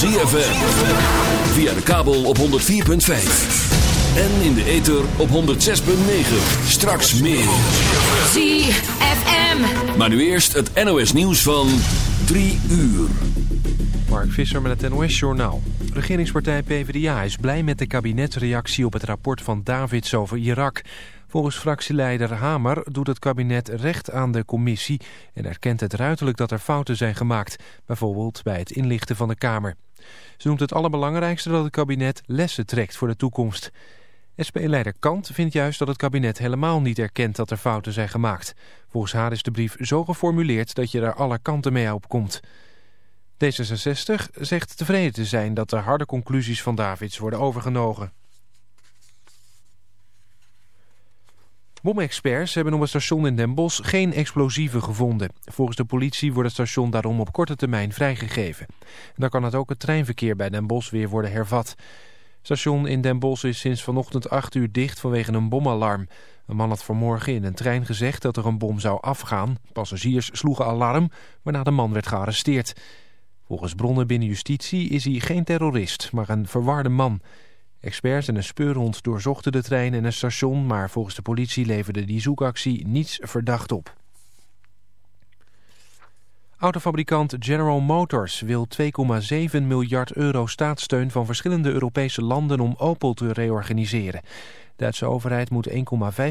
ZFM. Via de kabel op 104.5. En in de ether op 106.9. Straks meer. ZFM. Maar nu eerst het NOS nieuws van 3 uur. Mark Visser met het NOS Journaal. Regeringspartij PvdA is blij met de kabinetsreactie op het rapport van Davids over Irak... Volgens fractieleider Hamer doet het kabinet recht aan de commissie... en erkent het ruiterlijk dat er fouten zijn gemaakt. Bijvoorbeeld bij het inlichten van de Kamer. Ze noemt het allerbelangrijkste dat het kabinet lessen trekt voor de toekomst. SP-leider Kant vindt juist dat het kabinet helemaal niet erkent dat er fouten zijn gemaakt. Volgens haar is de brief zo geformuleerd dat je er alle kanten mee op komt. D66 zegt tevreden te zijn dat de harde conclusies van Davids worden overgenomen. Bomexperts hebben op het station in Den Bosch geen explosieven gevonden. Volgens de politie wordt het station daarom op korte termijn vrijgegeven. dan kan het ook het treinverkeer bij Den Bosch weer worden hervat. Station in Den Bosch is sinds vanochtend 8 uur dicht vanwege een bomalarm. Een man had vanmorgen in een trein gezegd dat er een bom zou afgaan. Passagiers sloegen alarm, waarna de man werd gearresteerd. Volgens bronnen binnen justitie is hij geen terrorist, maar een verwarde man... Experts en een speurhond doorzochten de trein en een station... maar volgens de politie leverde die zoekactie niets verdacht op. Autofabrikant General Motors wil 2,7 miljard euro staatssteun van verschillende Europese landen om Opel te reorganiseren. De Duitse overheid moet 1,5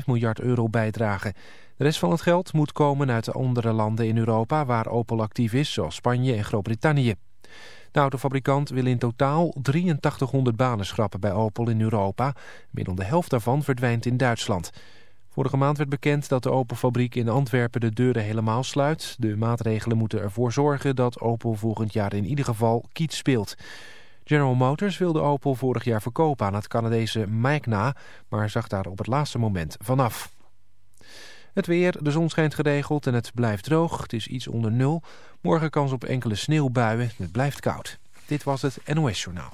miljard euro bijdragen. De rest van het geld moet komen uit de andere landen in Europa waar Opel actief is, zoals Spanje en Groot-Brittannië. De autofabrikant wil in totaal 8300 banen schrappen bij Opel in Europa. Middel de helft daarvan verdwijnt in Duitsland. Vorige maand werd bekend dat de Opel-fabriek in Antwerpen de deuren helemaal sluit. De maatregelen moeten ervoor zorgen dat Opel volgend jaar in ieder geval kiet speelt. General Motors wilde Opel vorig jaar verkopen aan het Canadese Magna, maar zag daar op het laatste moment vanaf. Het weer, de zon schijnt geregeld en het blijft droog. Het is iets onder nul. Morgen kans op enkele sneeuwbuien. Het blijft koud. Dit was het NOS Journaal.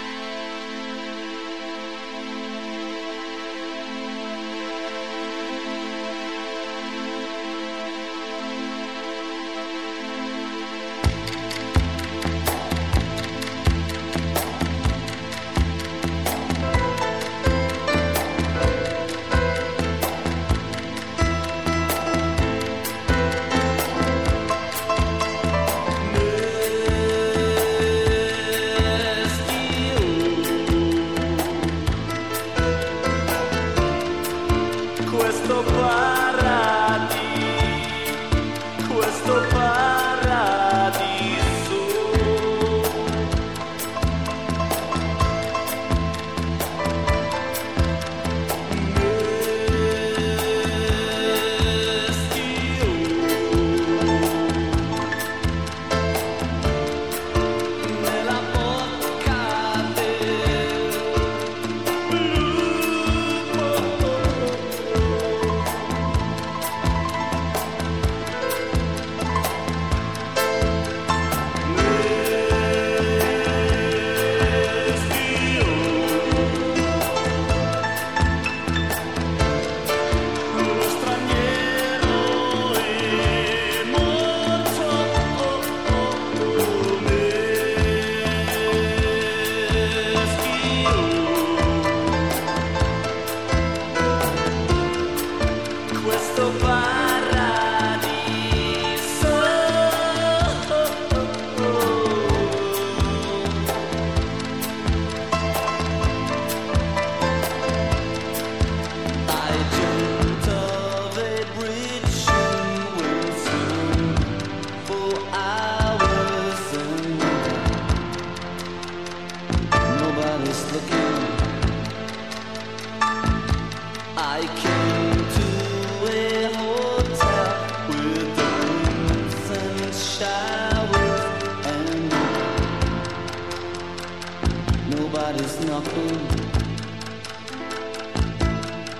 everybody's knocking.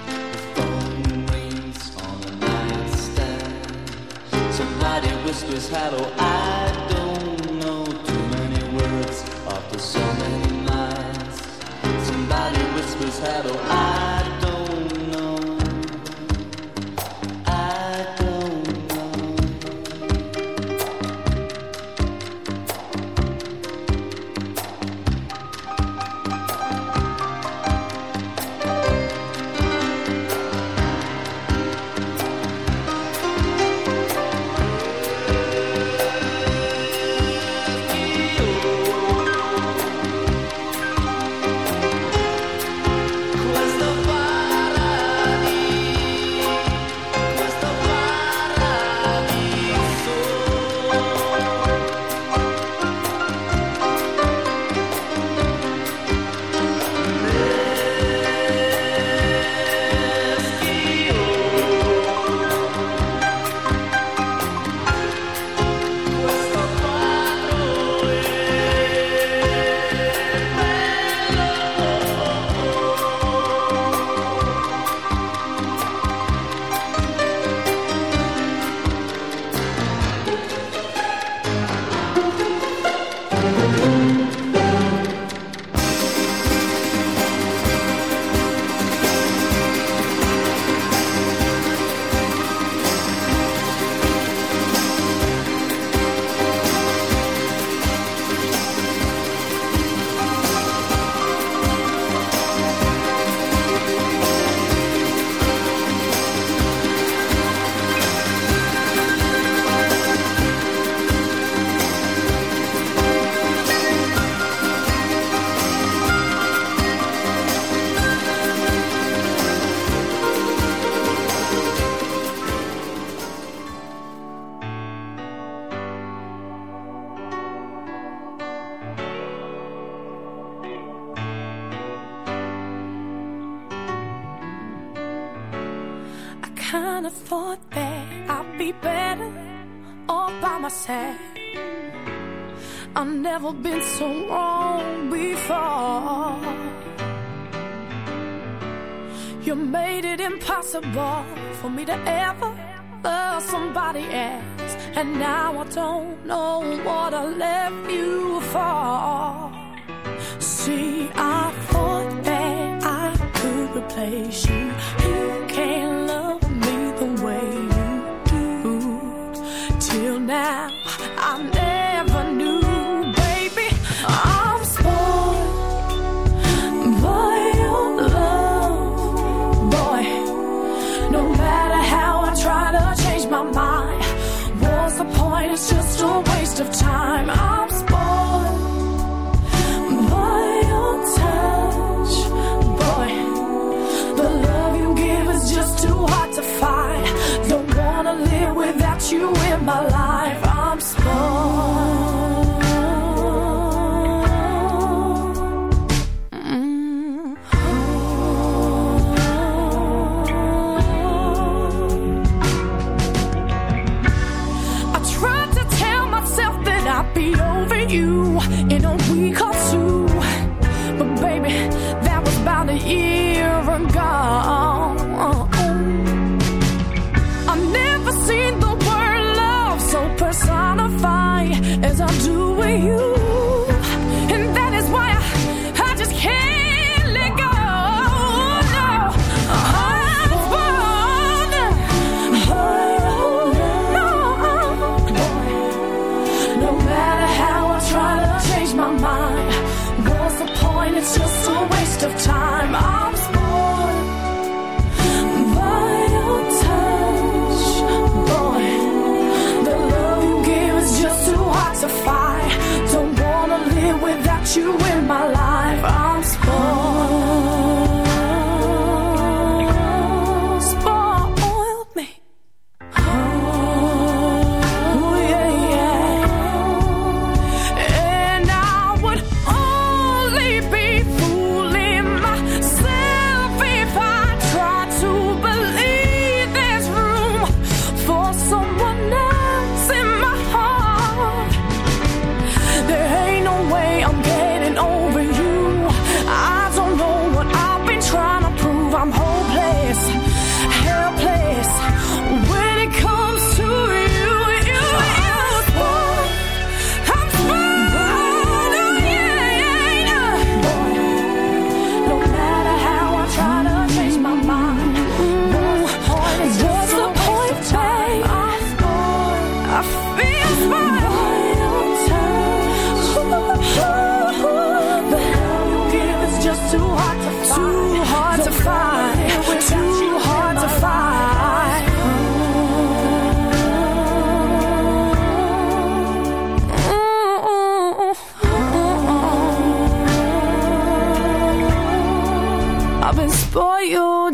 The phone rings on the nightstand. Somebody whispers hello. I don't know too many words after so many nights. Somebody whispers hello. I impossible for me to ever love somebody else. And now I don't know what I left.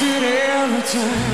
Wasted every time.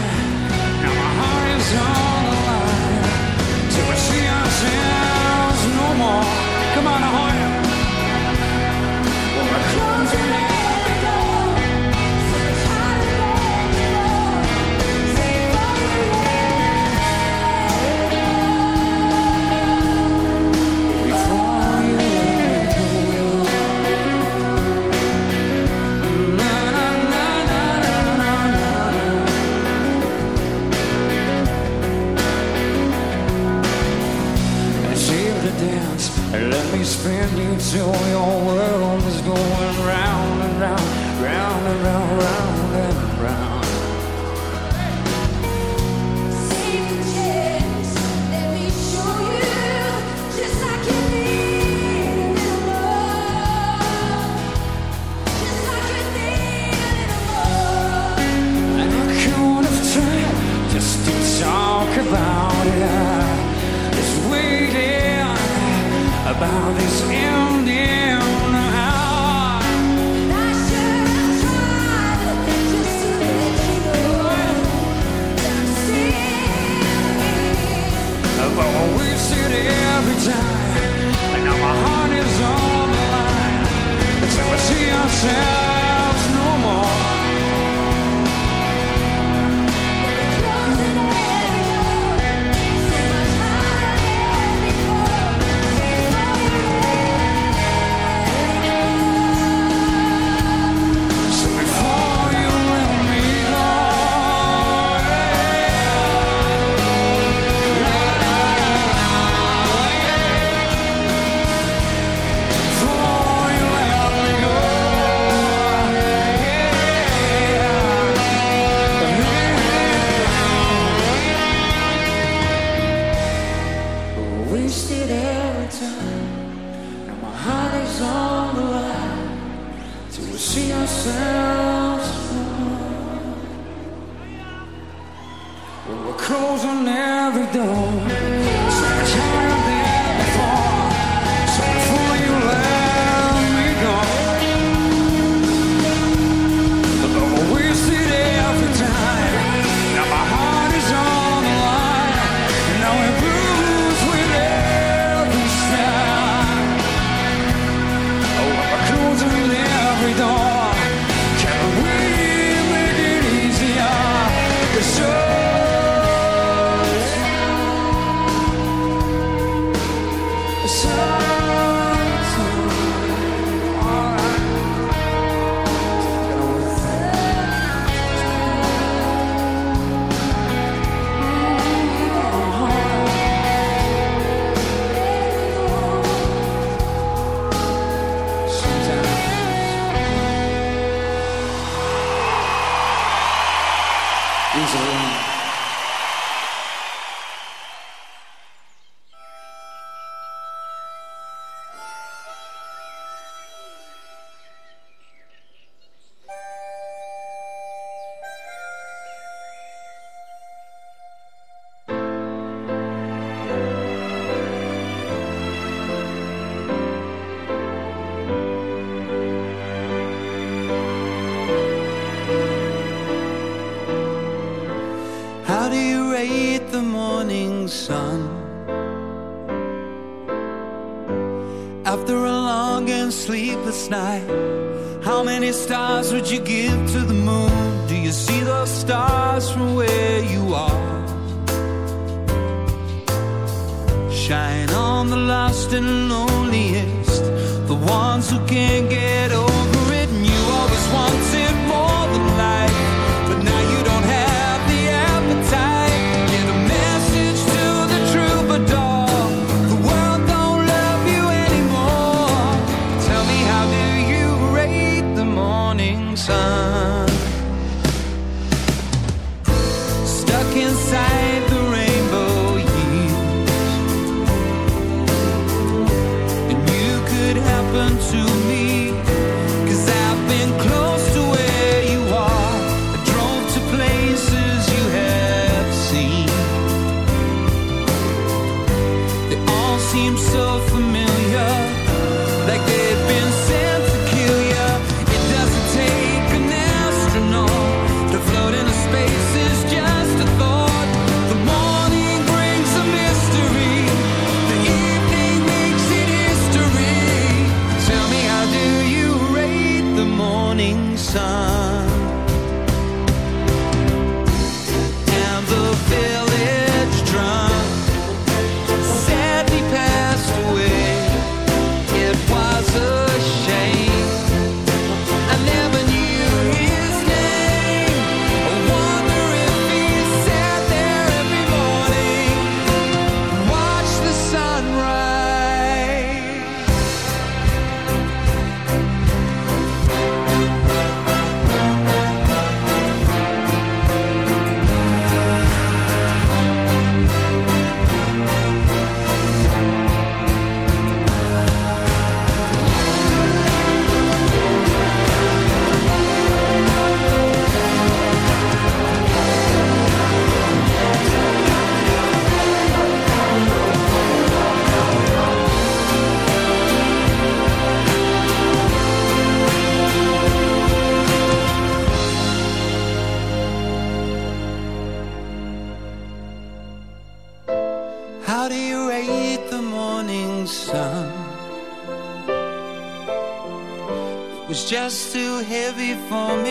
into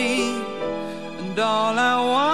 and all I want.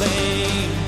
alleen.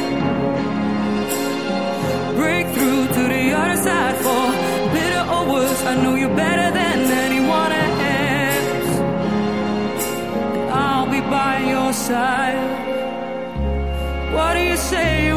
The for bitter or worse. I know you better than anyone else. I'll be by your side. What do you say